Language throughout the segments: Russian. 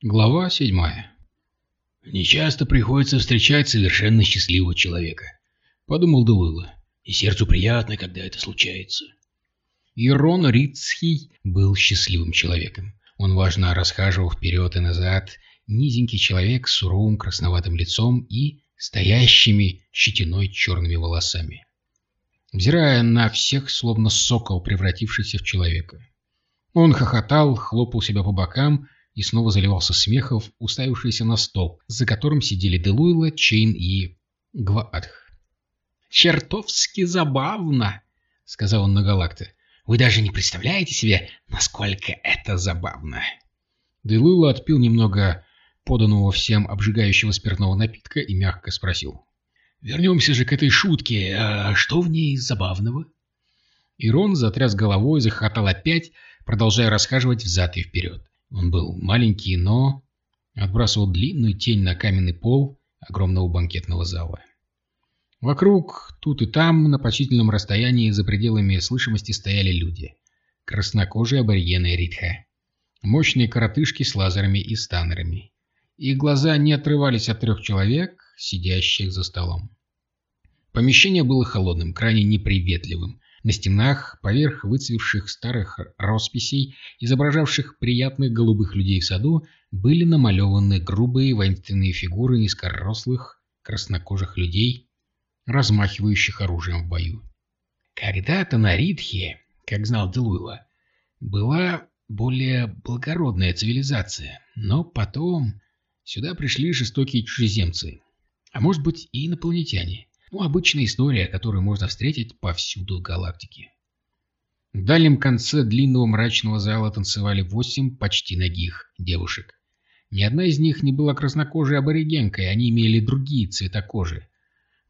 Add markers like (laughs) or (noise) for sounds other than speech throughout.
Глава седьмая. «Нечасто приходится встречать совершенно счастливого человека», — подумал Делуэлла. «И сердцу приятно, когда это случается». Ирон Рицхий был счастливым человеком. Он важно расхаживал вперед и назад, низенький человек с суровым красноватым лицом и стоящими щетиной черными волосами. Взирая на всех, словно сокол, превратившийся в человека. Он хохотал, хлопал себя по бокам и снова заливался смехом, уставившийся на стол, за которым сидели Делуйла, Чейн и Гваадх. «Чертовски забавно!» — сказал он на Галакте. «Вы даже не представляете себе, насколько это забавно!» Делуйла отпил немного поданного всем обжигающего спиртного напитка и мягко спросил. «Вернемся же к этой шутке. А что в ней забавного?» Ирон затряс головой и захохотал опять, продолжая расхаживать взад и вперед. Он был маленький, но отбрасывал длинную тень на каменный пол огромного банкетного зала. Вокруг, тут и там, на почтительном расстоянии за пределами слышимости стояли люди. Краснокожие аборигены Ритха. Мощные коротышки с лазерами и станерами. Их глаза не отрывались от трех человек, сидящих за столом. Помещение было холодным, крайне неприветливым, на стенах, поверх выцвевших старых росписей, изображавших приятных голубых людей в саду, были намалеваны грубые воинственные фигуры низкорослых краснокожих людей, размахивающих оружием в бою. Когда-то на Ритхе, как знал Делуйла, была более благородная цивилизация, но потом сюда пришли жестокие чужеземцы, а может быть и инопланетяне. Ну, обычная история, которую можно встретить повсюду в галактике. В дальнем конце длинного мрачного зала танцевали восемь почти ногих девушек. Ни одна из них не была краснокожей аборигенкой, они имели другие цвета кожи.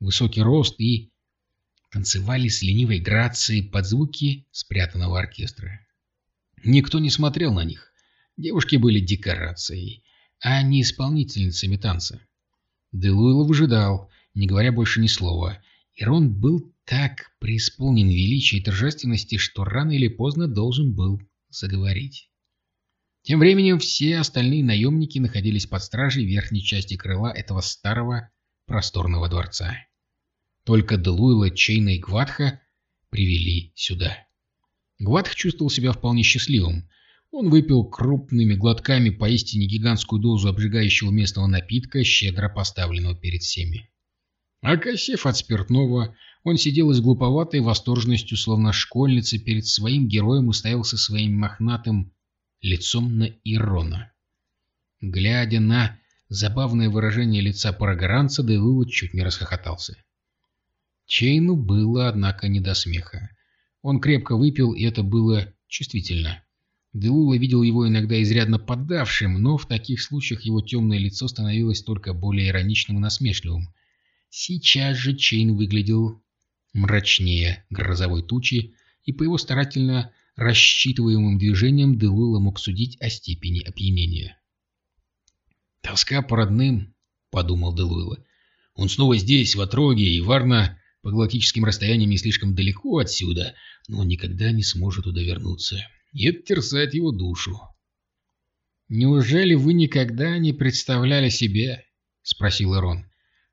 Высокий рост и танцевали с ленивой грацией под звуки спрятанного оркестра. Никто не смотрел на них. Девушки были декорацией, а не исполнительницами танца. Делуэлл выжидал, не говоря больше ни слова. Ирон был так преисполнен величия и торжественности, что рано или поздно должен был заговорить. Тем временем все остальные наемники находились под стражей верхней части крыла этого старого просторного дворца. Только Делуэла, Чейна и Гватха привели сюда. Гватх чувствовал себя вполне счастливым. Он выпил крупными глотками поистине гигантскую дозу обжигающего местного напитка, щедро поставленного перед всеми. Окосев от спиртного, он сидел с глуповатой восторженностью, словно школьница, перед своим героем уставился своим мохнатым лицом на Ирона. Глядя на забавное выражение лица парагранца, Делула чуть не расхохотался. Чейну было, однако, не до смеха. Он крепко выпил, и это было чувствительно. Делула видел его иногда изрядно поддавшим, но в таких случаях его темное лицо становилось только более ироничным и насмешливым. Сейчас же Чейн выглядел мрачнее грозовой тучи, и по его старательно рассчитываемым движениям Делуэлла мог судить о степени опьянения. «Тоска по родным», — подумал Делуэлла. «Он снова здесь, в Отроге, и Варна по галактическим расстояниям не слишком далеко отсюда, но он никогда не сможет туда вернуться. И это терзает его душу». «Неужели вы никогда не представляли себе?» — спросил Ирон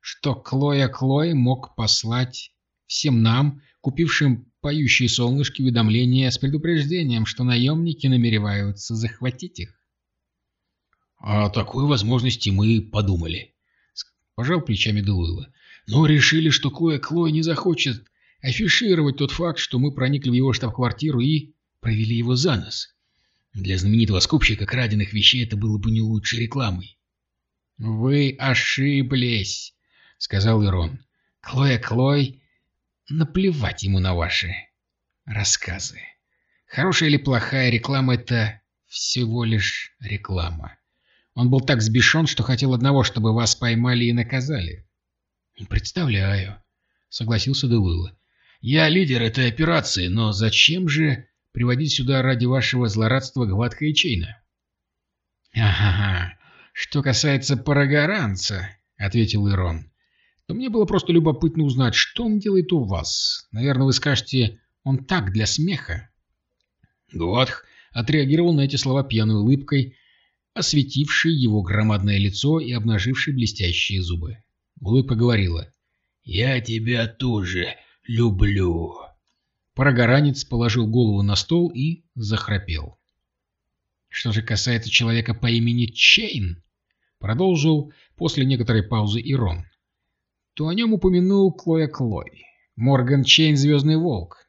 что Клоя Клой мог послать всем нам, купившим поющие солнышки, уведомления с предупреждением, что наемники намереваются захватить их. — О такой возможности мы подумали, — пожал плечами Делуэла. — Но решили, что Клоя Клой не захочет афишировать тот факт, что мы проникли в его штаб-квартиру и провели его за нос. Для знаменитого скупщика краденных вещей это было бы не лучшей рекламой. — Вы ошиблись, — сказал Ирон. «Клоя Клой, наплевать ему на ваши рассказы. Хорошая или плохая реклама — это всего лишь реклама. Он был так сбешен, что хотел одного, чтобы вас поймали и наказали». «Представляю», — согласился Делуэлла. «Я лидер этой операции, но зачем же приводить сюда ради вашего злорадства Гватка и Чейна?» «Ага, что касается Парагоранца», — ответил Ирон, то мне было просто любопытно узнать, что он делает у вас. Наверное, вы скажете, он так, для смеха. Гуатх отреагировал на эти слова пьяной улыбкой, осветивший его громадное лицо и обнаживший блестящие зубы. Улыбка говорила «Я тебя тоже люблю». Прогоранец положил голову на стол и захрапел. Что же касается человека по имени Чейн, продолжил после некоторой паузы Ирон, то о нем упомянул Клоя Клой. Морган Чейн — Звездный Волк.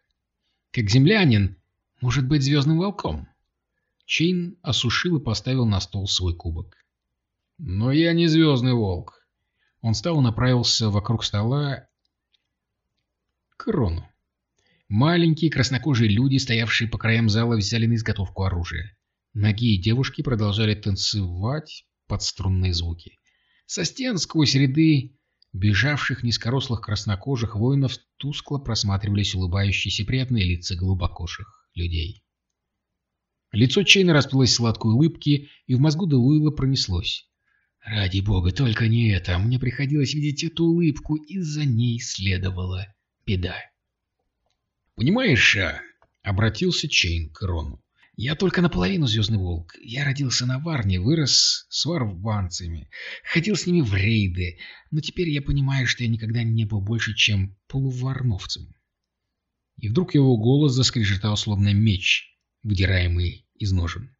Как землянин, может быть Звездным Волком. Чейн осушил и поставил на стол свой кубок. «Но я не Звездный Волк». Он встал и направился вокруг стола к Рону. Маленькие краснокожие люди, стоявшие по краям зала, взяли на изготовку оружия. Нагие девушки продолжали танцевать под струнные звуки. Со стен сквозь ряды бежавших низкорослых краснокожих воинов тускло просматривались улыбающиеся приятные лица глубокоших людей. Лицо Чейна расплылось в сладкой улыбке, и в мозгу Дилулло пронеслось. «Ради бога, только не это! Мне приходилось видеть эту улыбку, и за ней следовала беда». «Понимаешь, а...» — обратился Чейн к Рону. Я только наполовину Звездный Волк. Я родился на Варне, вырос с варновцами, ходил с ними в рейды, но теперь я понимаю, что я никогда не был больше, чем полуварновцем. И вдруг его голос заскрежетал, словно меч, выдираемый из ножен.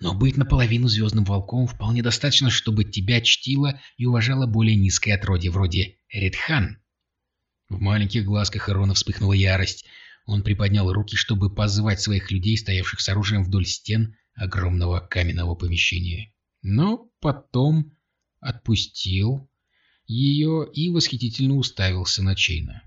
Но быть наполовину Звездным Волком вполне достаточно, чтобы тебя чтило и уважало более низкое отродье, вроде Редхан. В маленьких глазках Ирона вспыхнула ярость — он приподнял руки, чтобы позвать своих людей, стоявших с оружием вдоль стен огромного каменного помещения. Но потом отпустил ее и восхитительно уставился на Чейна.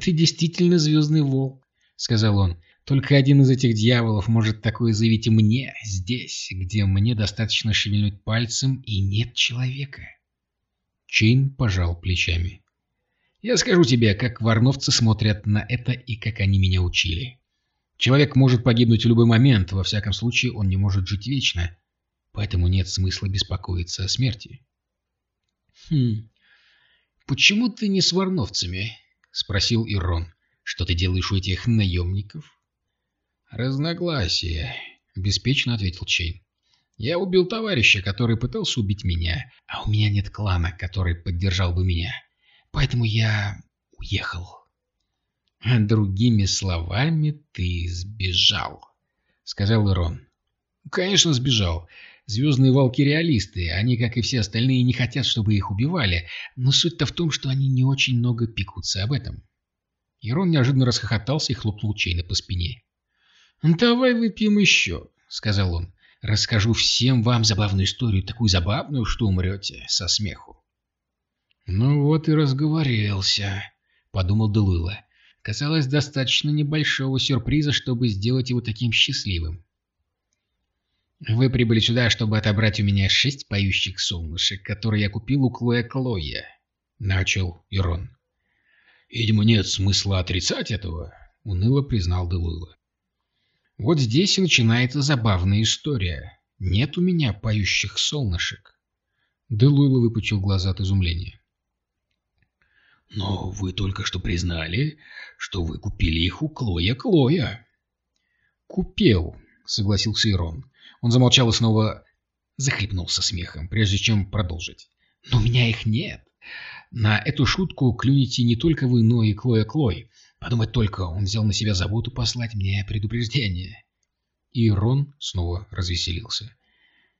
«Ты действительно звездный волк», — сказал он. «Только один из этих дьяволов может такое заявить и мне, здесь, где мне достаточно шевельнуть пальцем и нет человека». Чейн пожал плечами. Я скажу тебе, как варновцы смотрят на это и как они меня учили. Человек может погибнуть в любой момент, во всяком случае он не может жить вечно, поэтому нет смысла беспокоиться о смерти. «Хм, почему ты не с варновцами?» — спросил Ирон. «Что ты делаешь у этих наемников?» «Разногласия», — беспечно ответил Чейн. «Я убил товарища, который пытался убить меня, а у меня нет клана, который поддержал бы меня. Поэтому я уехал. Другими словами, ты сбежал, сказал Ирон. Конечно, сбежал. Звездные волки реалисты, они, как и все остальные, не хотят, чтобы их убивали, но суть-то в том, что они не очень много пекутся об этом. Ирон неожиданно расхохотался и хлопнул Чейна по спине. «Давай выпьем еще», — сказал он. «Расскажу всем вам забавную историю, такую забавную, что умрете со смеху». «Ну вот и разговорился», — подумал Делула. Казалось, достаточно небольшого сюрприза, чтобы сделать его таким счастливым. «Вы прибыли сюда, чтобы отобрать у меня шесть поющих солнышек, которые я купил у Клоя Клоя», — начал Ирон. «Видимо, нет смысла отрицать этого», — уныло признал Делула. «Вот здесь и начинается забавная история. Нет у меня поющих солнышек». Делуйло выпучил глаза от изумления. Но вы только что признали, что вы купили их у Клоя Клоя. Купил, согласился Ирон. Он замолчал и снова захлебнулся смехом, прежде чем продолжить. Но у меня их нет. На эту шутку клюнете не только вы, но и Клоя Клой. Подумать только, он взял на себя заботу послать мне предупреждение. И Рон снова развеселился.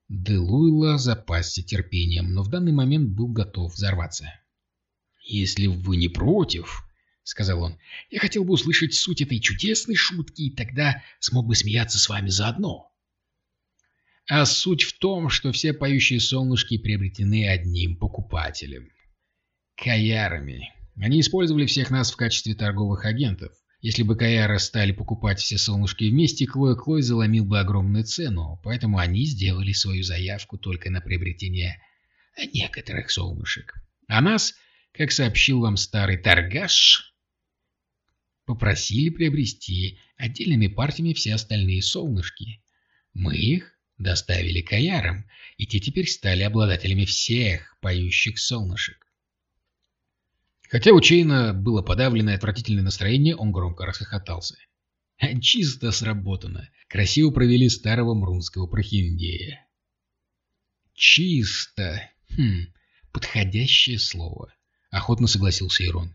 Делуйла запасся терпением, но в данный момент был готов взорваться. «Если вы не против», — сказал он, — «я хотел бы услышать суть этой чудесной шутки, и тогда смог бы смеяться с вами заодно». А суть в том, что все поющие солнышки приобретены одним покупателем. Каярами. Они использовали всех нас в качестве торговых агентов. Если бы Каяры стали покупать все солнышки вместе, Клой Клой заломил бы огромную цену, поэтому они сделали свою заявку только на приобретение некоторых солнышек. А нас как сообщил вам старый торгаш, попросили приобрести отдельными партиями все остальные солнышки. Мы их доставили каярам, и те теперь стали обладателями всех поющих солнышек. Хотя у Чейна было подавленное отвратительное настроение, он громко расхохотался. Чисто сработано. Красиво провели старого мрунского прохиндея. «Чисто. Хм, подходящее слово», — охотно согласился Ирон.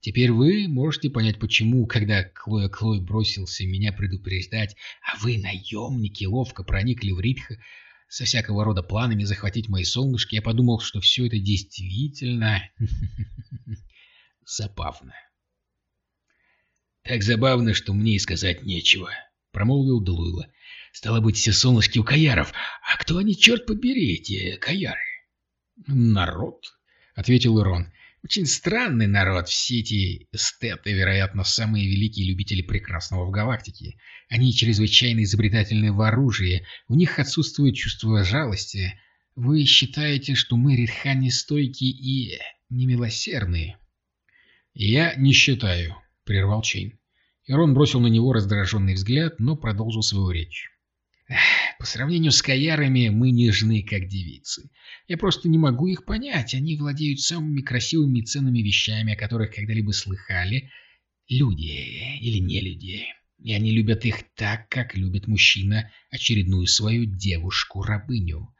«Теперь вы можете понять, почему, когда Клоя Клой бросился меня предупреждать, а вы, наемники, ловко проникли в Ритха со всякого рода планами захватить мои солнышки, я подумал, что все это действительно (laughs) забавно». «Так забавно, что мне и сказать нечего», — промолвил Делуйла. «Стало быть, все солнышки у каяров. А кто они, черт побери, эти каяры?» «Народ», — ответил Ирон. «Очень странный народ. Все эти эстеты, вероятно, самые великие любители прекрасного в галактике. Они чрезвычайно изобретательны в оружии. У них отсутствует чувство жалости. Вы считаете, что мы редхани стойкие и немилосердные?» «Я не считаю», — прервал Чейн. Ирон бросил на него раздраженный взгляд, но продолжил свою речь. По сравнению с каярами мы нежны, как девицы. Я просто не могу их понять. Они владеют самыми красивыми и ценными вещами, о которых когда-либо слыхали люди или не люди. И они любят их так, как любит мужчина очередную свою девушку-рабыню.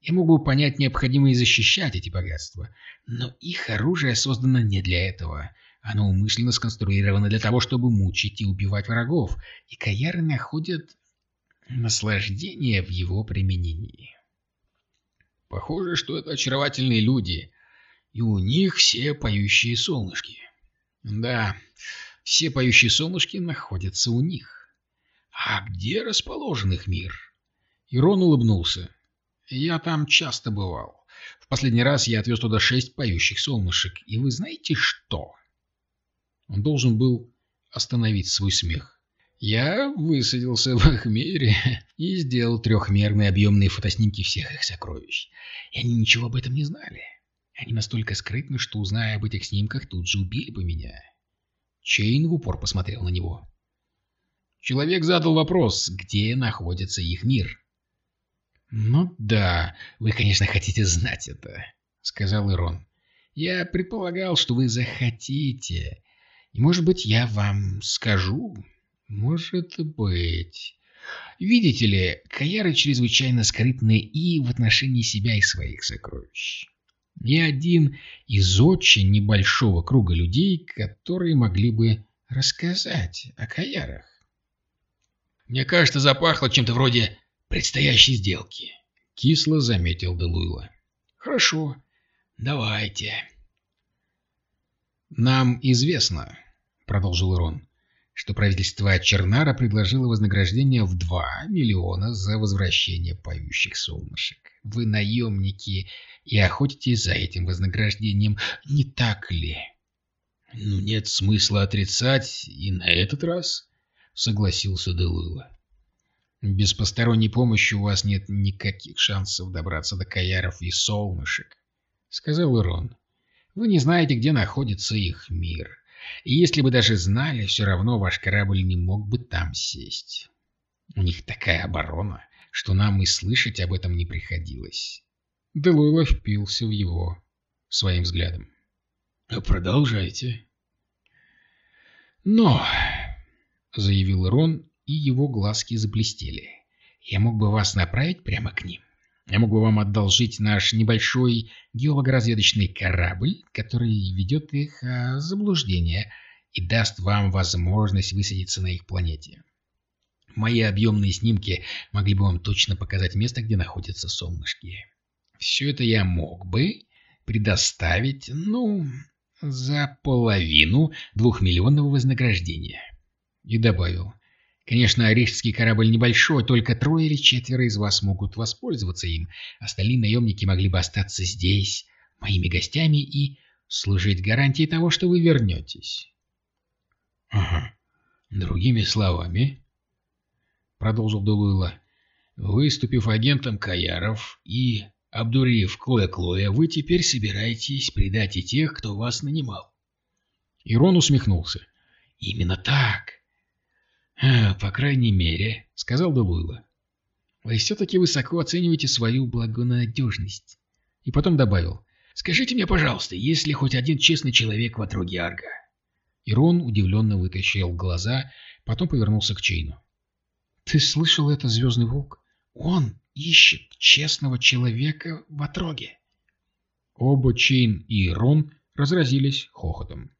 Я могу понять необходимость защищать эти богатства, но их оружие создано не для этого. Оно умышленно сконструировано для того, чтобы мучить и убивать врагов, и каяры находят наслаждение в его применении. Похоже, что это очаровательные люди, и у них все поющие солнышки. Да, все поющие солнышки находятся у них. А где расположен их мир? Ирон улыбнулся. Я там часто бывал. В последний раз я отвез туда шесть поющих солнышек, и вы знаете что? Он должен был остановить свой смех. Я высадился в их мире (laughs) и сделал трехмерные объемные фотоснимки всех их сокровищ. И они ничего об этом не знали. Они настолько скрытны, что, узная об этих снимках, тут же убили бы меня. Чейн в упор посмотрел на него. Человек задал вопрос, где находится их мир. «Ну да, вы, конечно, хотите знать это», — сказал Ирон. «Я предполагал, что вы захотите, и, может быть, я вам скажу. Может быть. Видите ли, каяры чрезвычайно скрытны и в отношении себя и своих сокровищ. Я один из очень небольшого круга людей, которые могли бы рассказать о каярах. Мне кажется, запахло чем-то вроде предстоящей сделки. Кисло заметил Делуйла. Хорошо, давайте. Нам известно, — продолжил Ирон, — что правительство Чернара предложило вознаграждение в 2 миллиона за возвращение поющих солнышек. Вы наемники и охотитесь за этим вознаграждением, не так ли? — Ну, нет смысла отрицать и на этот раз, — согласился Делула. Без посторонней помощи у вас нет никаких шансов добраться до Каяров и солнышек, — сказал Ирон. Вы не знаете, где находится их мир. И если бы даже знали, все равно ваш корабль не мог бы там сесть. У них такая оборона, что нам и слышать об этом не приходилось. Делуэлла впился в его своим взглядом. «А «Продолжайте». «Но», — заявил Рон, и его глазки заблестели, — «я мог бы вас направить прямо к ним. Я мог бы вам одолжить наш небольшой геологоразведочный корабль, который ведет их в заблуждение и даст вам возможность высадиться на их планете. Мои объемные снимки могли бы вам точно показать место, где находятся солнышки. Все это я мог бы предоставить, ну, за половину двухмиллионного вознаграждения. И добавил, Конечно, рижский корабль небольшой, только трое или четверо из вас могут воспользоваться им. Остальные наемники могли бы остаться здесь, моими гостями, и служить гарантией того, что вы вернетесь. — Ага. Другими словами, — продолжил Дулуйла, — выступив агентом Каяров и обдурив Клоя-Клоя, вы теперь собираетесь предать и тех, кто вас нанимал. Ирон усмехнулся. — Именно так. «По крайней мере», — сказал Делуйла, — «вы все-таки высоко оцениваете свою благонадежность». И потом добавил, «Скажите мне, пожалуйста, есть ли хоть один честный человек в отроге Арга?» Ирон удивленно вытащил глаза, потом повернулся к Чейну. «Ты слышал это, Звездный Волк? Он ищет честного человека в отроге. Оба Чейн и Рон разразились хохотом.